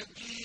الْمَجِيدُ